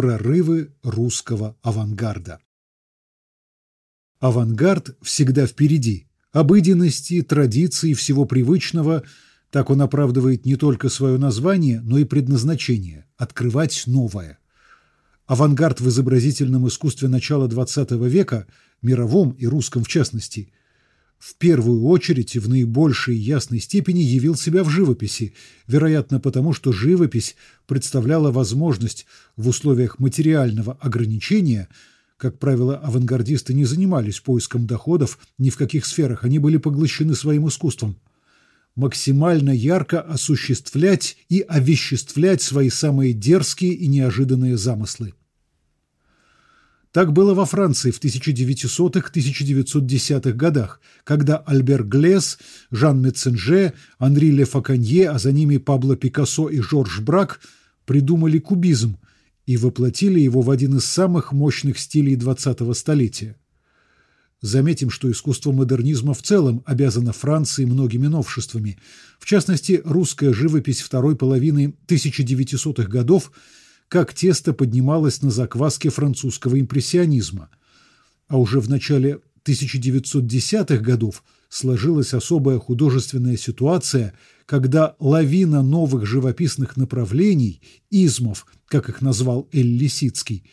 Прорывы русского авангарда. Авангард всегда впереди. Обыденности, традиций, всего привычного – так он оправдывает не только свое название, но и предназначение – открывать новое. Авангард в изобразительном искусстве начала XX века, мировом и русском в частности, в первую очередь и в наибольшей ясной степени явил себя в живописи, вероятно потому, что живопись представляла возможность в условиях материального ограничения – как правило, авангардисты не занимались поиском доходов ни в каких сферах, они были поглощены своим искусством. Максимально ярко осуществлять и овеществлять свои самые дерзкие и неожиданные замыслы. Так было во Франции в 1900-1910-х годах, когда Альбер Глес, Жан Меценже, Анри Ле Факанье, а за ними Пабло Пикассо и Жорж Брак придумали кубизм – и воплотили его в один из самых мощных стилей XX столетия. Заметим, что искусство модернизма в целом обязано Франции многими новшествами. В частности, русская живопись второй половины 1900-х годов как тесто поднималась на закваске французского импрессионизма. А уже в начале 1910-х годов сложилась особая художественная ситуация, когда лавина новых живописных направлений, измов – как их назвал Эль Лисицкий,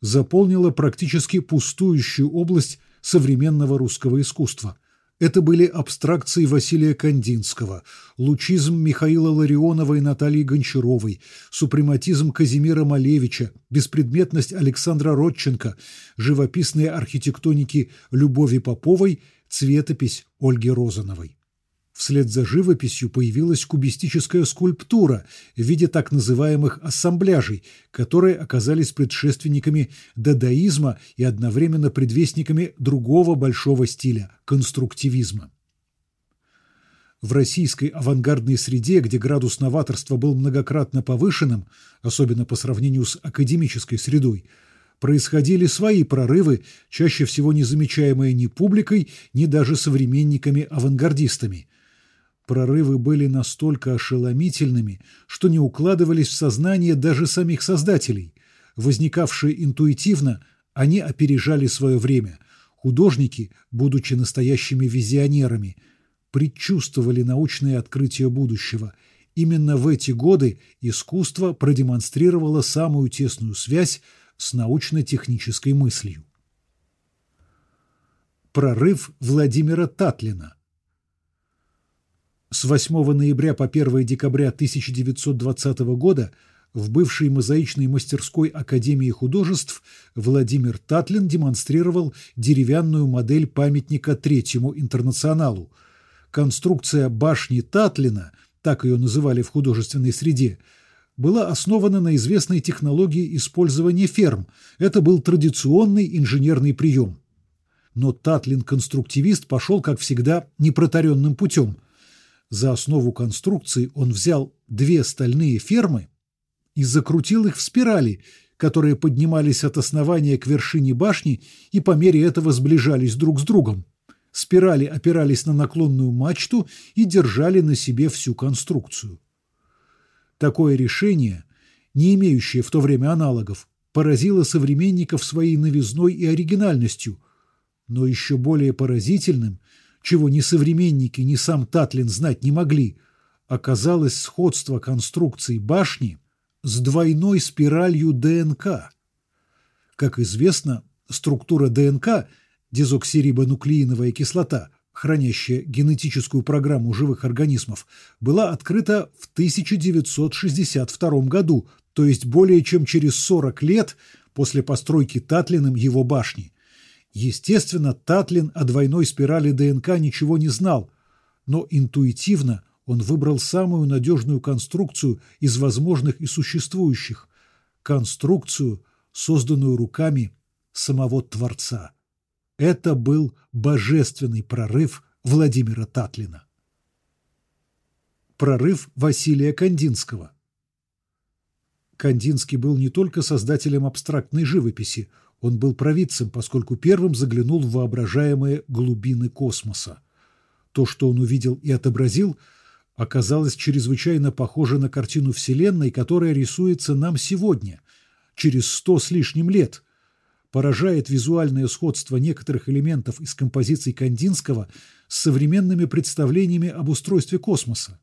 заполнила практически пустующую область современного русского искусства. Это были абстракции Василия Кандинского, лучизм Михаила Ларионова и Натальи Гончаровой, супрематизм Казимира Малевича, беспредметность Александра Родченко, живописные архитектоники Любови Поповой, цветопись Ольги Розановой. Вслед за живописью появилась кубистическая скульптура в виде так называемых ассамбляжей, которые оказались предшественниками дадаизма и одновременно предвестниками другого большого стиля – конструктивизма. В российской авангардной среде, где градус новаторства был многократно повышенным, особенно по сравнению с академической средой, происходили свои прорывы, чаще всего не замечаемые ни публикой, ни даже современниками-авангардистами – Прорывы были настолько ошеломительными, что не укладывались в сознание даже самих создателей. Возникавшие интуитивно, они опережали свое время. Художники, будучи настоящими визионерами, предчувствовали научные открытия будущего. Именно в эти годы искусство продемонстрировало самую тесную связь с научно-технической мыслью. Прорыв Владимира Татлина – с 8 ноября по 1 декабря 1920 года в бывшей мозаичной мастерской Академии художеств Владимир Татлин демонстрировал деревянную модель памятника Третьему интернационалу. Конструкция башни Татлина, так ее называли в художественной среде, была основана на известной технологии использования ферм. Это был традиционный инженерный прием. Но Татлин-конструктивист пошел, как всегда, непротаренным путем – за основу конструкции он взял две стальные фермы и закрутил их в спирали, которые поднимались от основания к вершине башни и по мере этого сближались друг с другом. Спирали опирались на наклонную мачту и держали на себе всю конструкцию. Такое решение, не имеющее в то время аналогов, поразило современников своей новизной и оригинальностью, но еще более поразительным – чего ни современники, ни сам Татлин знать не могли, оказалось сходство конструкции башни с двойной спиралью ДНК. Как известно, структура ДНК, дезоксирибонуклеиновая кислота, хранящая генетическую программу живых организмов, была открыта в 1962 году, то есть более чем через 40 лет после постройки Татлиным его башни. Естественно, Татлин о двойной спирали ДНК ничего не знал, но интуитивно он выбрал самую надежную конструкцию из возможных и существующих – конструкцию, созданную руками самого Творца. Это был божественный прорыв Владимира Татлина. Прорыв Василия Кандинского Кандинский был не только создателем абстрактной живописи – он был провидцем, поскольку первым заглянул в воображаемые глубины космоса. То, что он увидел и отобразил, оказалось чрезвычайно похоже на картину Вселенной, которая рисуется нам сегодня. через сто с лишним лет. Поражает визуальное сходство некоторых элементов из композиций Кандинского с современными представлениями об устройстве космоса.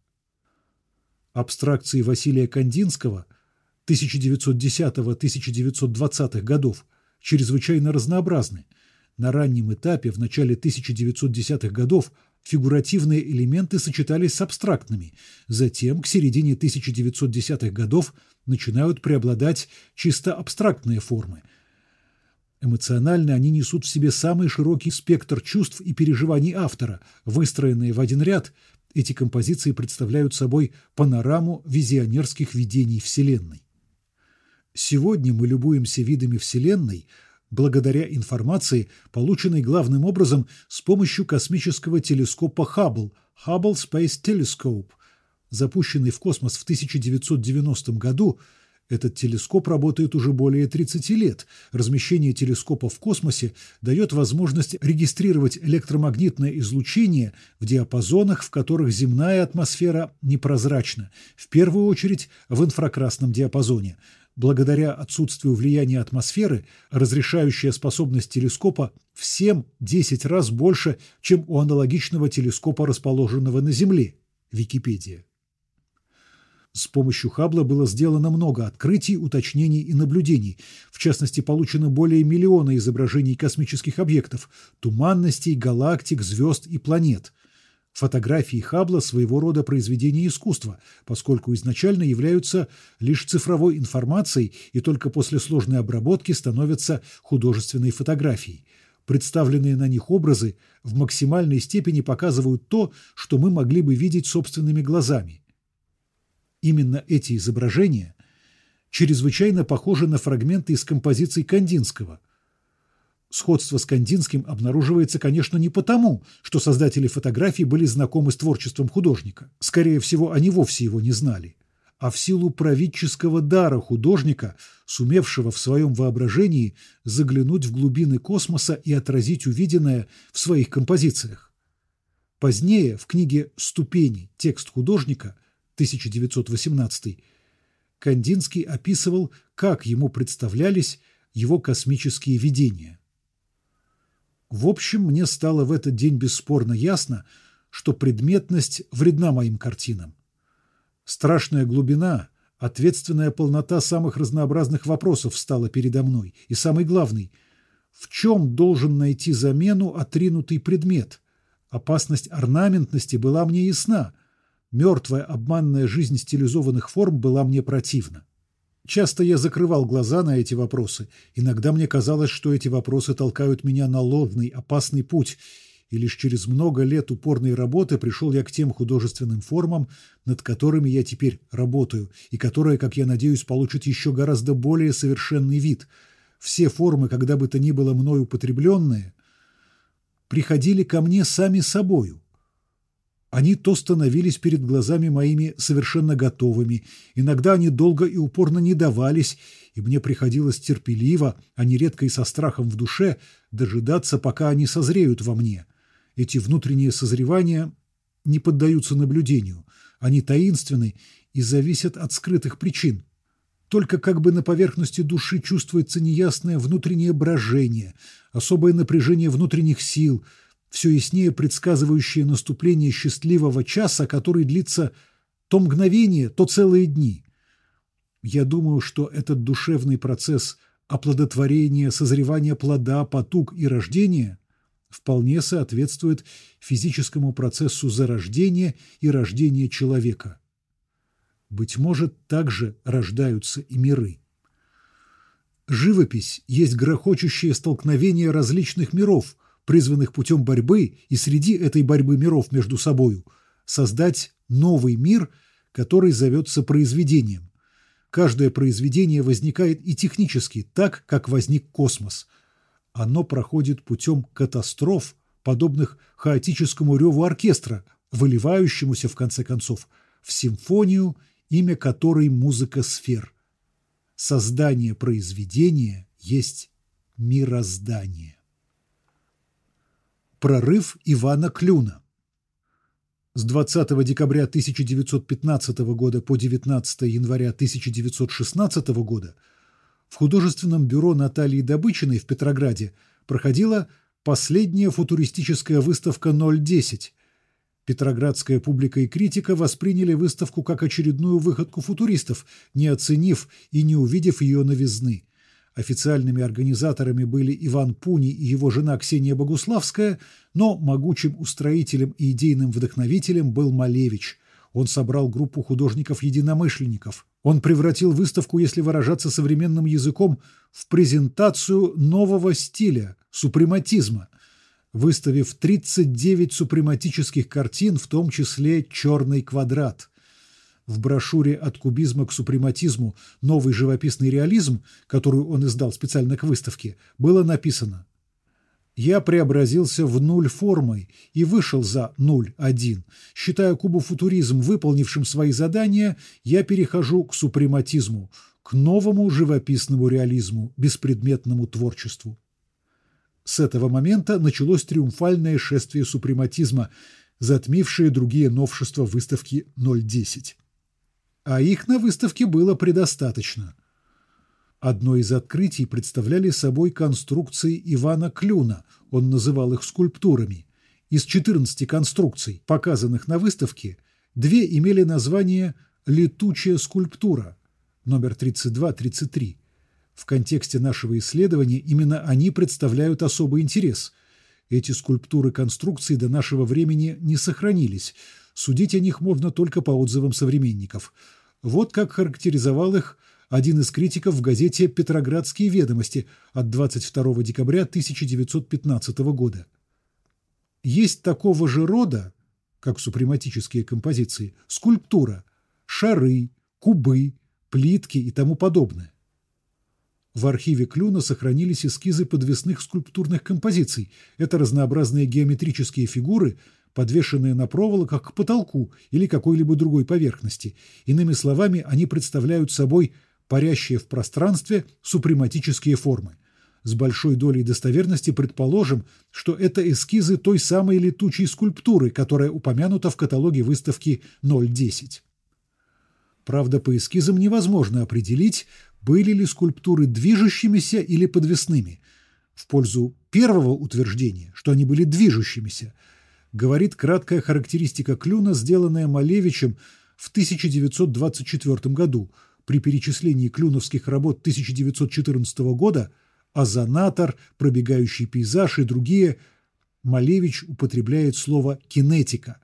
Абстракции Василия Кандинского 1910-1920 годов чрезвычайно разнообразны. На раннем этапе, в начале 1910-х годов, фигуративные элементы сочетались с абстрактными. Затем, к середине 1910-х годов, начинают преобладать чисто абстрактные формы. Эмоционально они несут в себе самый широкий спектр чувств и переживаний автора. Выстроенные в один ряд, эти композиции представляют собой панораму визионерских видений Вселенной. Сегодня мы любуемся видами Вселенной – благодаря информации, полученной главным образом с помощью космического телескопа Хаббл Hubble Space Telescope, запущенный в космос в 1990 году. Этот телескоп работает уже более 30 лет. Размещение телескопа в космосе дает возможность регистрировать электромагнитное излучение в диапазонах, в которых земная атмосфера непрозрачна, в первую очередь в инфракрасном диапазоне – благодаря отсутствию влияния атмосферы, разрешающая способность телескопа в 7-10 раз больше, чем у аналогичного телескопа, расположенного на Земле. Википедия. С помощью Хаббла было сделано много открытий, уточнений и наблюдений. В частности, получено более миллиона изображений космических объектов, туманностей, галактик, звезд и планет. Фотографии Хаббла – своего рода произведения искусства, поскольку изначально являются лишь цифровой информацией и только после сложной обработки становятся художественной фотографией. Представленные на них образы в максимальной степени показывают то, что мы могли бы видеть собственными глазами. Именно эти изображения чрезвычайно похожи на фрагменты из композиций Кандинского – Сходство с Кандинским обнаруживается, конечно, не потому, что создатели фотографий были знакомы с творчеством художника. Скорее всего, они вовсе его не знали. А в силу правительского дара художника, сумевшего в своем воображении заглянуть в глубины космоса и отразить увиденное в своих композициях. Позднее, в книге «Ступени. Текст художника» 1918 Кандинский описывал, как ему представлялись его космические видения. В общем, мне стало в этот день бесспорно ясно, что предметность вредна моим картинам. Страшная глубина, ответственная полнота самых разнообразных вопросов стала передо мной. И самый главный – в чем должен найти замену отринутый предмет? Опасность орнаментности была мне ясна. Мертвая обманная жизнь стилизованных форм была мне противна. Часто я закрывал глаза на эти вопросы. Иногда мне казалось, что эти вопросы толкают меня на ложный, опасный путь, и лишь через много лет упорной работы пришел я к тем художественным формам, над которыми я теперь работаю, и которые, как я надеюсь, получат еще гораздо более совершенный вид. Все формы, когда бы то ни было мной употребленные, приходили ко мне сами собою, они то становились перед глазами моими совершенно готовыми, иногда они долго и упорно не давались, и мне приходилось терпеливо, а нередко и со страхом в душе, дожидаться, пока они созреют во мне. Эти внутренние созревания не поддаются наблюдению, они таинственны и зависят от скрытых причин. Только как бы на поверхности души чувствуется неясное внутреннее брожение, особое напряжение внутренних сил – все яснее предсказывающее наступление счастливого часа, который длится то мгновение, то целые дни. Я думаю, что этот душевный процесс оплодотворения, созревания плода, потуг и рождения вполне соответствует физическому процессу зарождения и рождения человека. Быть может, также рождаются и миры. Живопись есть грохочущее столкновение различных миров, призванных путем борьбы и среди этой борьбы миров между собою создать новый мир, который зовется произведением. Каждое произведение возникает и технически, так, как возник космос. Оно проходит путем катастроф, подобных хаотическому реву оркестра, выливающемуся, в конце концов, в симфонию, имя которой музыка сфер. Создание произведения есть мироздание. Прорыв Ивана Клюна. С 20 декабря 1915 года по 19 января 1916 года В художественном бюро Натальи Добычиной в Петрограде проходила последняя футуристическая выставка 010. Петроградская публика и критика восприняли выставку как очередную выходку футуристов, не оценив и не увидев ее новизны. Официальными организаторами были Иван Пуни и его жена Ксения Богуславская, но могучим устроителем и идейным вдохновителем был Малевич. Он собрал группу художников-единомышленников. Он превратил выставку, если выражаться современным языком, в презентацию нового стиля – супрематизма, выставив 39 супрематических картин, в том числе «Черный квадрат» в брошюре «От кубизма к супрематизму. Новый живописный реализм», которую он издал специально к выставке, было написано «Я преобразился в нуль формой и вышел за нуль один. Считая кубофутуризм выполнившим свои задания, я перехожу к супрематизму, к новому живописному реализму, беспредметному творчеству». С этого момента началось триумфальное шествие супрематизма, затмившее другие новшества выставки 010 а их на выставке было предостаточно. Одно из открытий представляли собой конструкции Ивана Клюна, он называл их скульптурами. Из 14 конструкций, показанных на выставке, две имели название «Летучая скульптура» номер 32-33. В контексте нашего исследования именно они представляют особый интерес. Эти скульптуры конструкции до нашего времени не сохранились – Судить о них можно только по отзывам современников. Вот как характеризовал их один из критиков в газете «Петроградские ведомости» от 22 декабря 1915 года. Есть такого же рода, как супрематические композиции, скульптура, шары, кубы, плитки и тому подобное. В архиве Клюна сохранились эскизы подвесных скульптурных композиций. Это разнообразные геометрические фигуры – подвешенные на проволоках к потолку или какой-либо другой поверхности. Иными словами, они представляют собой парящие в пространстве супрематические формы. С большой долей достоверности предположим, что это эскизы той самой летучей скульптуры, которая упомянута в каталоге выставки 010. Правда, по эскизам невозможно определить, были ли скульптуры движущимися или подвесными. В пользу первого утверждения, что они были движущимися – говорит краткая характеристика Клюна, сделанная Малевичем в 1924 году при перечислении клюновских работ 1914 года «Озонатор», «Пробегающий пейзаж» и другие, Малевич употребляет слово «кинетика».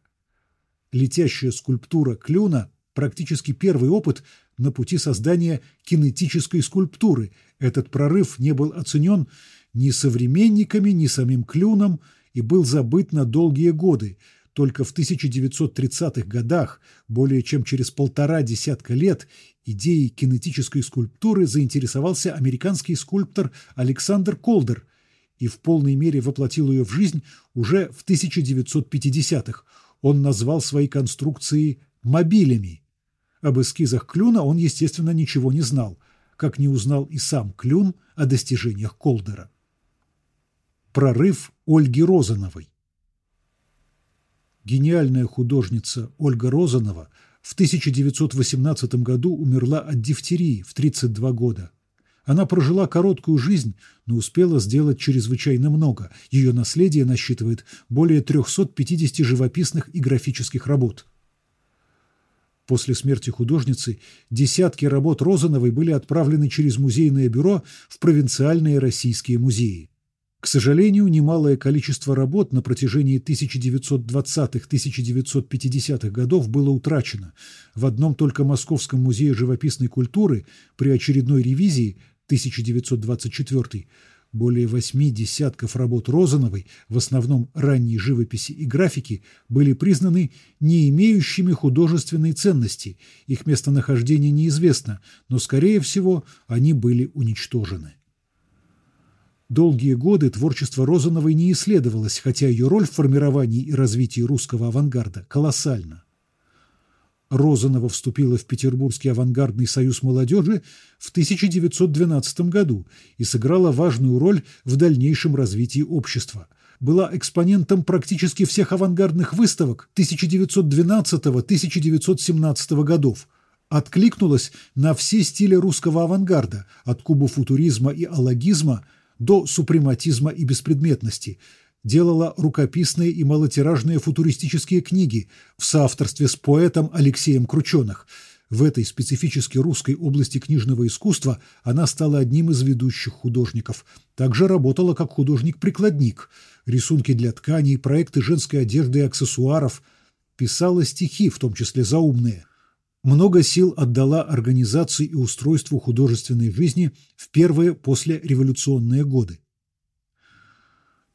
Летящая скульптура Клюна – практически первый опыт на пути создания кинетической скульптуры. Этот прорыв не был оценен ни современниками, ни самим Клюном – и был забыт на долгие годы. Только в 1930-х годах, более чем через полтора десятка лет, идеей кинетической скульптуры заинтересовался американский скульптор Александр Колдер и в полной мере воплотил ее в жизнь уже в 1950-х. Он назвал свои конструкции «мобилями». Об эскизах Клюна он, естественно, ничего не знал, как не узнал и сам Клюн о достижениях Колдера. Прорыв Ольги Розановой Гениальная художница Ольга Розанова в 1918 году умерла от дифтерии в 32 года. Она прожила короткую жизнь, но успела сделать чрезвычайно много. Ее наследие насчитывает более 350 живописных и графических работ. После смерти художницы десятки работ Розановой были отправлены через музейное бюро в провинциальные российские музеи. К сожалению, немалое количество работ на протяжении 1920-1950-х годов было утрачено. В одном только Московском музее живописной культуры при очередной ревизии 1924 более восьми десятков работ Розановой, в основном ранней живописи и графики, были признаны не имеющими художественной ценности. Их местонахождение неизвестно, но, скорее всего, они были уничтожены. Долгие годы творчество Розановой не исследовалось, хотя ее роль в формировании и развитии русского авангарда колоссальна. Розанова вступила в Петербургский авангардный союз молодежи в 1912 году и сыграла важную роль в дальнейшем развитии общества. Была экспонентом практически всех авангардных выставок 1912-1917 годов, откликнулась на все стили русского авангарда, от кубофутуризма и алогизма до супрематизма и беспредметности, делала рукописные и малотиражные футуристические книги в соавторстве с поэтом Алексеем Крученых. В этой специфически русской области книжного искусства она стала одним из ведущих художников. Также работала как художник-прикладник. Рисунки для тканей, проекты женской одежды и аксессуаров. Писала стихи, в том числе заумные много сил отдала организации и устройству художественной жизни в первые послереволюционные годы.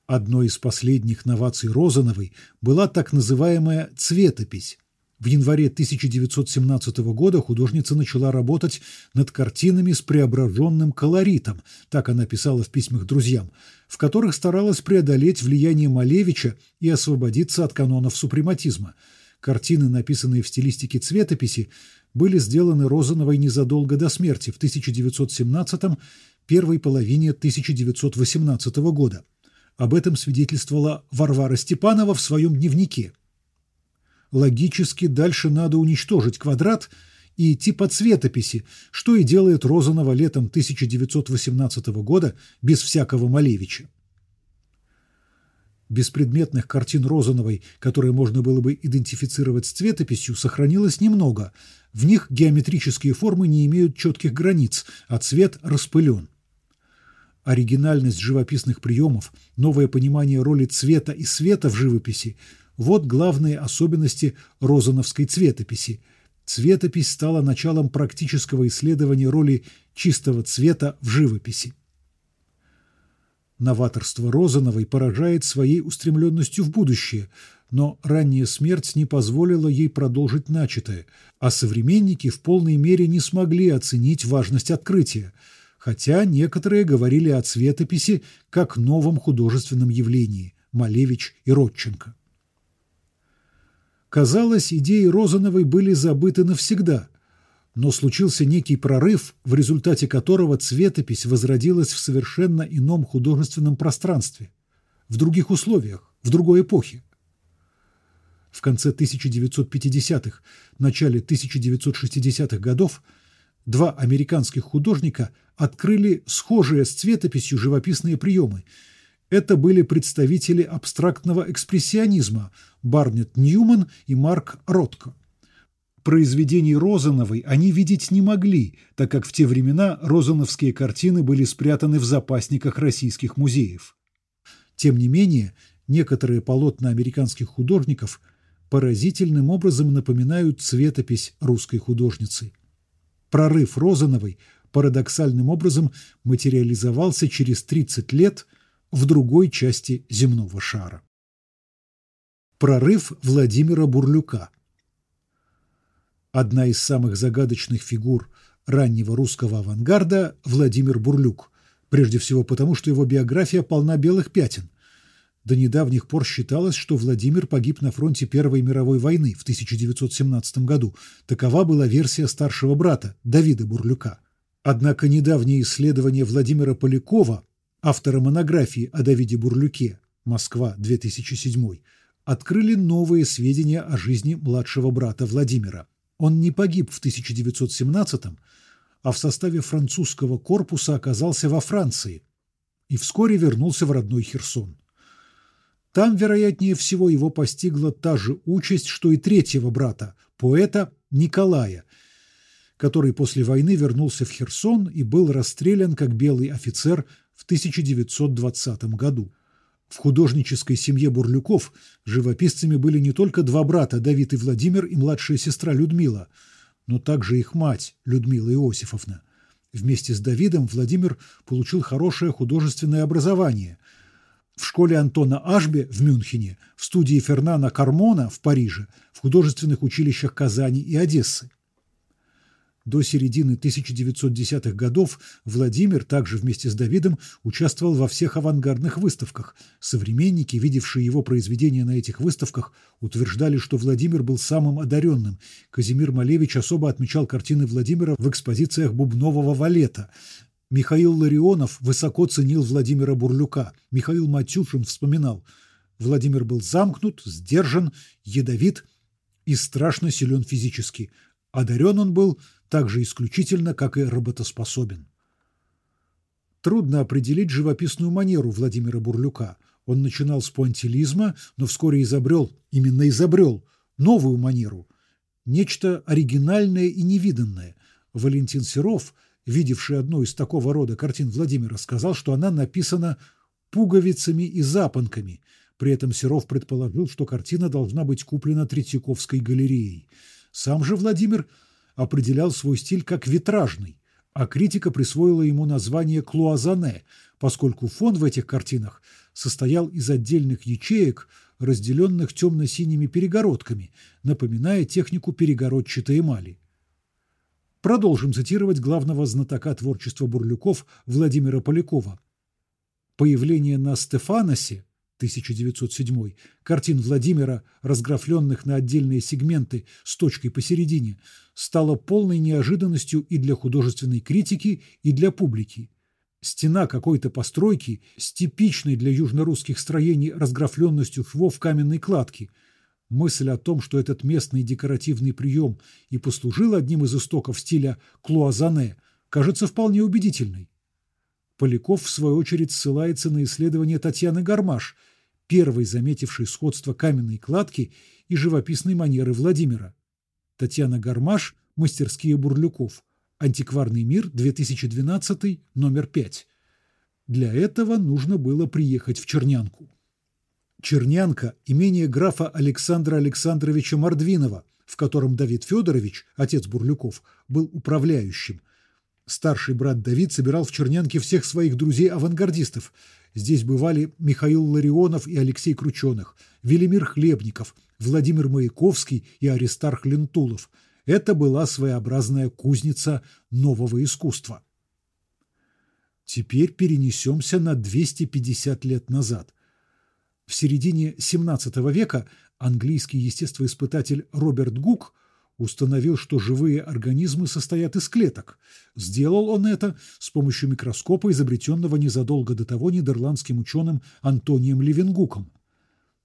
Одной из последних новаций Розановой была так называемая «цветопись». В январе 1917 года художница начала работать над картинами с преображенным колоритом, так она писала в письмах друзьям, в которых старалась преодолеть влияние Малевича и освободиться от канонов супрематизма – Картины, написанные в стилистике цветописи, были сделаны Розановой незадолго до смерти в 1917 первой половине 1918 года. Об этом свидетельствовала Варвара Степанова в своем дневнике. Логически дальше надо уничтожить квадрат и идти по цветописи, что и делает Розанова летом 1918 года без всякого Малевича беспредметных картин Розановой, которые можно было бы идентифицировать с цветописью, сохранилось немного. В них геометрические формы не имеют четких границ, а цвет распылен. Оригинальность живописных приемов, новое понимание роли цвета и света в живописи – вот главные особенности розановской цветописи. Цветопись стала началом практического исследования роли чистого цвета в живописи. Новаторство Розановой поражает своей устремленностью в будущее, но ранняя смерть не позволила ей продолжить начатое, а современники в полной мере не смогли оценить важность открытия, хотя некоторые говорили о цветописи как новом художественном явлении – Малевич и Родченко. Казалось, идеи Розановой были забыты навсегда, но случился некий прорыв, в результате которого цветопись возродилась в совершенно ином художественном пространстве, в других условиях, в другой эпохе. В конце 1950-х, начале 1960-х годов два американских художника открыли схожие с цветописью живописные приемы. Это были представители абстрактного экспрессионизма Барнет Ньюман и Марк Ротко. Произведений Розановой они видеть не могли, так как в те времена розановские картины были спрятаны в запасниках российских музеев. Тем не менее, некоторые полотна американских художников поразительным образом напоминают цветопись русской художницы. Прорыв Розановой парадоксальным образом материализовался через 30 лет в другой части земного шара. Прорыв Владимира Бурлюка – Одна из самых загадочных фигур раннего русского авангарда – Владимир Бурлюк, прежде всего потому, что его биография полна белых пятен. До недавних пор считалось, что Владимир погиб на фронте Первой мировой войны в 1917 году. Такова была версия старшего брата Давида Бурлюка. Однако недавнее исследование Владимира Полякова, автора монографии о Давиде Бурлюке «Москва, 2007», открыли новые сведения о жизни младшего брата Владимира. Он не погиб в 1917 а в составе французского корпуса оказался во Франции и вскоре вернулся в родной Херсон. Там, вероятнее всего, его постигла та же участь, что и третьего брата, поэта Николая, который после войны вернулся в Херсон и был расстрелян как белый офицер в 1920 году. В художнической семье Бурлюков живописцами были не только два брата, Давид и Владимир, и младшая сестра Людмила, но также их мать, Людмила Иосифовна. Вместе с Давидом Владимир получил хорошее художественное образование. В школе Антона Ашбе в Мюнхене, в студии Фернана Кармона в Париже, в художественных училищах Казани и Одессы. До середины 1910-х годов Владимир также вместе с Давидом участвовал во всех авангардных выставках. Современники, видевшие его произведения на этих выставках, утверждали, что Владимир был самым одаренным. Казимир Малевич особо отмечал картины Владимира в экспозициях бубнового валета. Михаил Ларионов высоко ценил Владимира Бурлюка. Михаил Матюшин вспоминал, Владимир был замкнут, сдержан, ядовит и страшно силен физически – Одарен он был так же исключительно, как и работоспособен. Трудно определить живописную манеру Владимира Бурлюка. Он начинал с пуантилизма, но вскоре изобрел, именно изобрел, новую манеру. Нечто оригинальное и невиданное. Валентин Серов, видевший одну из такого рода картин Владимира, сказал, что она написана пуговицами и запонками. При этом Серов предположил, что картина должна быть куплена Третьяковской галереей. Сам же Владимир определял свой стиль как витражный а критика присвоила ему название «клуазане», поскольку фон в этих картинах состоял из отдельных ячеек, разделенных темно-синими перегородками, напоминая технику перегородчатой эмали. Продолжим цитировать главного знатока творчества Бурлюков Владимира Полякова. Появление на Стефаносе 1907, картин Владимира, разграфленных на отдельные сегменты с точкой посередине, стало полной неожиданностью и для художественной критики, и для публики. Стена какой-то постройки с типичной для южнорусских строений разграфленностью швов каменной кладки. Мысль о том, что этот местный декоративный прием и послужил одним из истоков стиля клуазане, кажется вполне убедительной. Поляков, в свою очередь, ссылается на исследование Татьяны Гармаш – первой заметившей сходство каменной кладки и живописной манеры Владимира. Татьяна Гармаш, «Мастерские Бурлюков», «Антикварный мир», 2012, номер 5. Для этого нужно было приехать в Чернянку. Чернянка – имение графа Александра Александровича Мордвинова, в котором Давид Федорович, отец Бурлюков, был управляющим. Старший брат Давид собирал в Чернянке всех своих друзей-авангардистов – Здесь бывали Михаил Ларионов и Алексей Крученых, Велимир Хлебников, Владимир Маяковский и Аристарх Лентулов. Это была своеобразная кузница нового искусства. Теперь перенесемся на 250 лет назад. В середине XVII века английский естествоиспытатель Роберт Гук установил, что живые организмы состоят из клеток. Сделал он это с помощью микроскопа, изобретенного незадолго до того нидерландским ученым Антонием Левенгуком.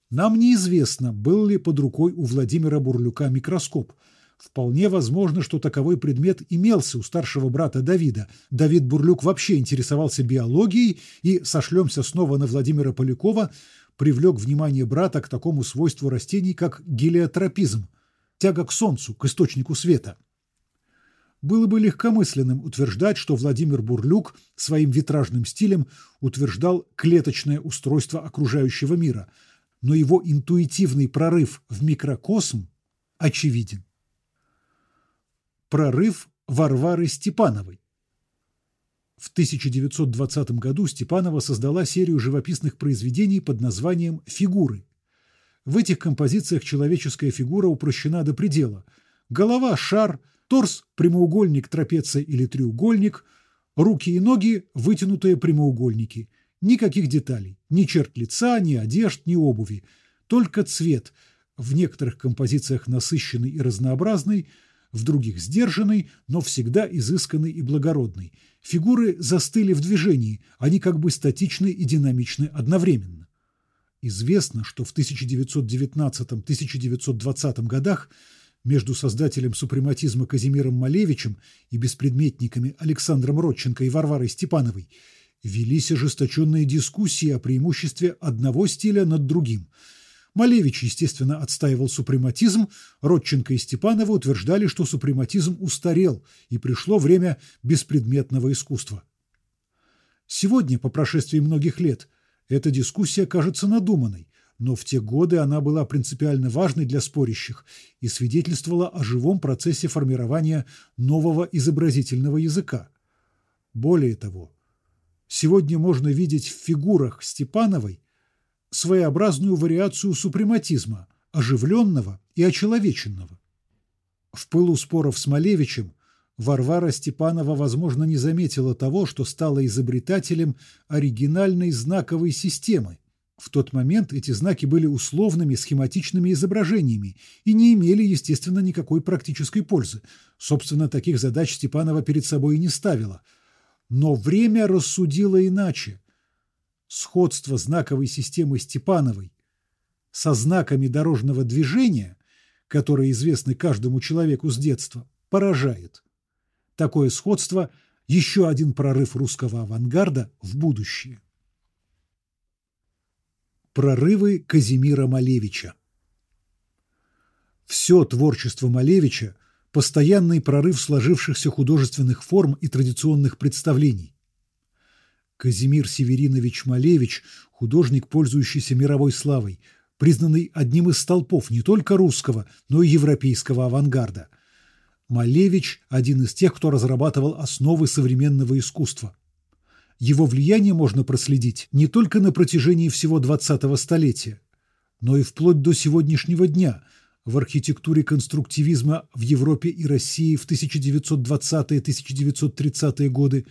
Нам неизвестно, был ли под рукой у Владимира Бурлюка микроскоп. Вполне возможно, что таковой предмет имелся у старшего брата Давида. Давид Бурлюк вообще интересовался биологией и, сошлемся снова на Владимира Полякова, привлек внимание брата к такому свойству растений, как гелиотропизм – тяга к Солнцу, к источнику света. Было бы легкомысленным утверждать, что Владимир Бурлюк своим витражным стилем утверждал клеточное устройство окружающего мира, но его интуитивный прорыв в микрокосм очевиден. Прорыв Варвары Степановой. В 1920 году Степанова создала серию живописных произведений под названием «Фигуры», в этих композициях человеческая фигура упрощена до предела. Голова – шар, торс – прямоугольник, трапеция или треугольник, руки и ноги – вытянутые прямоугольники. Никаких деталей, ни черт лица, ни одежд, ни обуви. Только цвет, в некоторых композициях насыщенный и разнообразный, в других сдержанный, но всегда изысканный и благородный. Фигуры застыли в движении, они как бы статичны и динамичны одновременно. Известно, что в 1919-1920 годах между создателем супрематизма Казимиром Малевичем и беспредметниками Александром Родченко и Варварой Степановой велись ожесточенные дискуссии о преимуществе одного стиля над другим. Малевич, естественно, отстаивал супрематизм, Родченко и Степанова утверждали, что супрематизм устарел и пришло время беспредметного искусства. Сегодня, по прошествии многих лет, эта дискуссия кажется надуманной, но в те годы она была принципиально важной для спорящих и свидетельствовала о живом процессе формирования нового изобразительного языка. Более того, сегодня можно видеть в фигурах Степановой своеобразную вариацию супрематизма, оживленного и очеловеченного. В пылу споров с Малевичем Варвара Степанова, возможно, не заметила того, что стала изобретателем оригинальной знаковой системы. В тот момент эти знаки были условными схематичными изображениями и не имели, естественно, никакой практической пользы. Собственно, таких задач Степанова перед собой и не ставила. Но время рассудило иначе. Сходство знаковой системы Степановой со знаками дорожного движения, которые известны каждому человеку с детства – поражает. Такое сходство – еще один прорыв русского авангарда в будущее. Прорывы Казимира Малевича Все творчество Малевича – постоянный прорыв сложившихся художественных форм и традиционных представлений. Казимир Северинович Малевич – художник, пользующийся мировой славой, признанный одним из столпов не только русского, но и европейского авангарда – Малевич – один из тех, кто разрабатывал основы современного искусства. Его влияние можно проследить не только на протяжении всего 20-го столетия, но и вплоть до сегодняшнего дня в архитектуре конструктивизма в Европе и России в 1920-1930-е годы,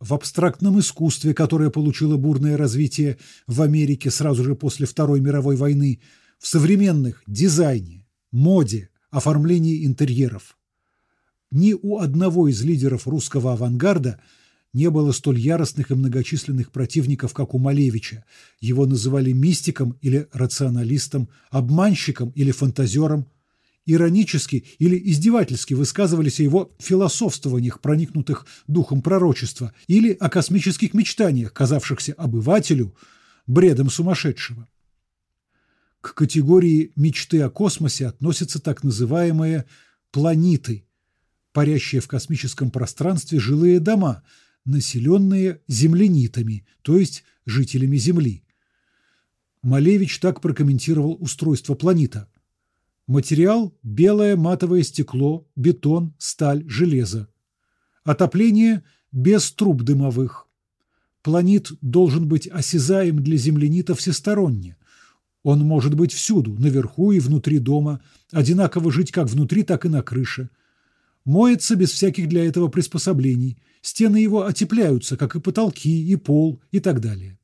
в абстрактном искусстве, которое получило бурное развитие в Америке сразу же после Второй мировой войны, в современных дизайне, моде, оформлении интерьеров – ни у одного из лидеров русского авангарда не было столь яростных и многочисленных противников, как у Малевича. Его называли мистиком или рационалистом, обманщиком или фантазером. Иронически или издевательски высказывались о его философствованиях, проникнутых духом пророчества, или о космических мечтаниях, казавшихся обывателю бредом сумасшедшего. К категории мечты о космосе относятся так называемые «планеты», парящие в космическом пространстве жилые дома, населенные землянитами, то есть жителями Земли. Малевич так прокомментировал устройство планета. Материал – белое матовое стекло, бетон, сталь, железо. Отопление – без труб дымовых. Планет должен быть осязаем для землянита всесторонне. Он может быть всюду, наверху и внутри дома, одинаково жить как внутри, так и на крыше – Моется без всяких для этого приспособлений. Стены его отепляются, как и потолки, и пол, и так далее.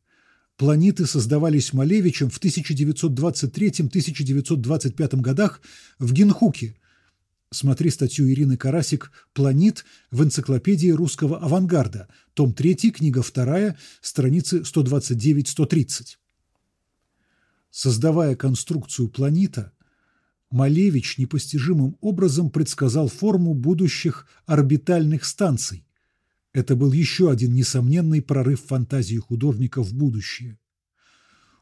Планеты создавались Малевичем в 1923-1925 годах в Гинхуке. Смотри статью Ирины Карасик «Планет» в энциклопедии русского авангарда, том 3, книга 2, страницы 129-130. Создавая конструкцию планета, Малевич непостижимым образом предсказал форму будущих орбитальных станций. Это был еще один несомненный прорыв фантазии художника в будущее.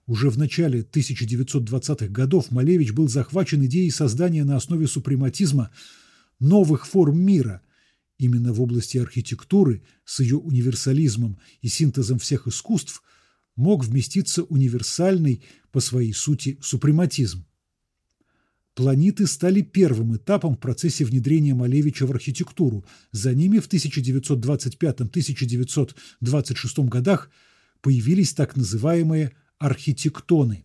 Уже в начале 1920-х годов Малевич был захвачен идеей создания на основе супрематизма новых форм мира. Именно в области архитектуры с ее универсализмом и синтезом всех искусств мог вместиться универсальный по своей сути супрематизм. Планеты стали первым этапом в процессе внедрения Малевича в архитектуру. За ними в 1925-1926 годах появились так называемые архитектоны.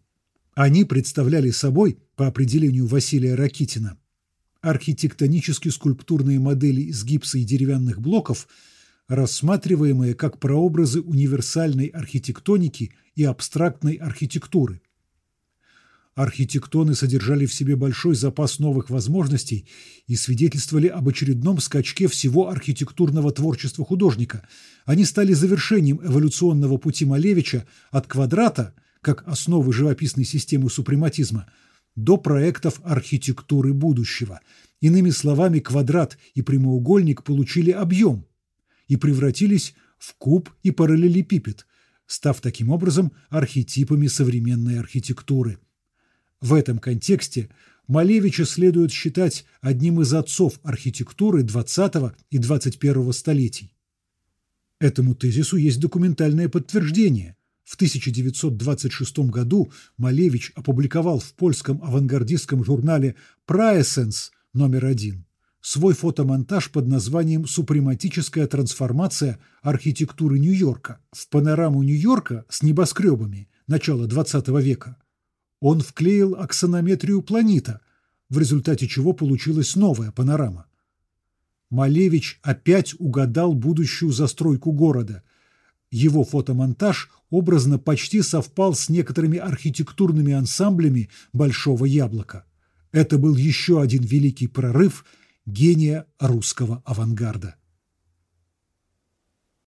Они представляли собой, по определению Василия Ракитина, архитектонические скульптурные модели из гипса и деревянных блоков, рассматриваемые как прообразы универсальной архитектоники и абстрактной архитектуры – Архитектоны содержали в себе большой запас новых возможностей и свидетельствовали об очередном скачке всего архитектурного творчества художника. Они стали завершением эволюционного пути Малевича от квадрата, как основы живописной системы супрематизма, до проектов архитектуры будущего. Иными словами, квадрат и прямоугольник получили объем и превратились в куб и параллелепипед, став таким образом архетипами современной архитектуры. В этом контексте Малевича следует считать одним из отцов архитектуры XX и XXI столетий. Этому тезису есть документальное подтверждение. В 1926 году Малевич опубликовал в польском авангардистском журнале «Праэссенс» номер один свой фотомонтаж под названием «Супрематическая трансформация архитектуры Нью-Йорка» в панораму Нью-Йорка с небоскребами начала XX века – он вклеил аксонометрию планета, в результате чего получилась новая панорама. Малевич опять угадал будущую застройку города. Его фотомонтаж образно почти совпал с некоторыми архитектурными ансамблями «Большого яблока». Это был еще один великий прорыв гения русского авангарда.